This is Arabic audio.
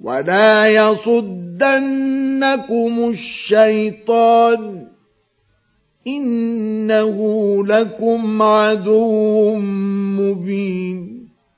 ولا يصدنكم الشيطان إنه لكم عدو